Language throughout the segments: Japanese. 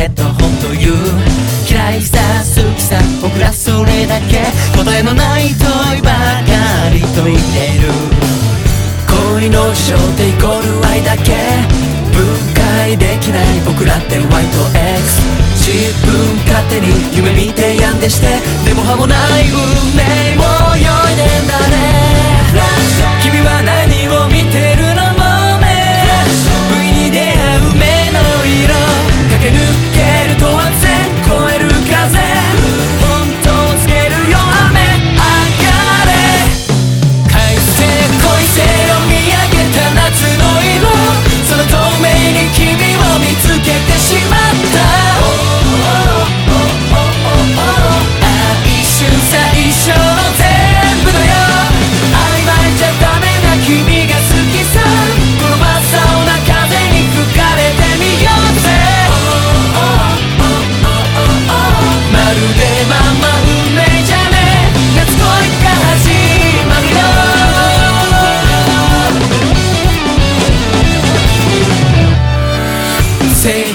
ヘッドホンという嫌いさ好きさ僕らそれだけ答えのない問いばかり解いている恋の事情ってイコール愛だけ分解できない僕らって Y と X 自分勝手に夢見て病んでしてでも歯もない運命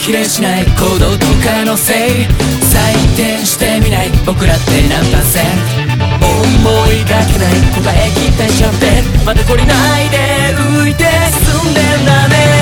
比例しない行動とかのせい採点してみない僕らって何パーセント思いがけない答え期待しちゃってまだ懲りないで浮いて進んでんだね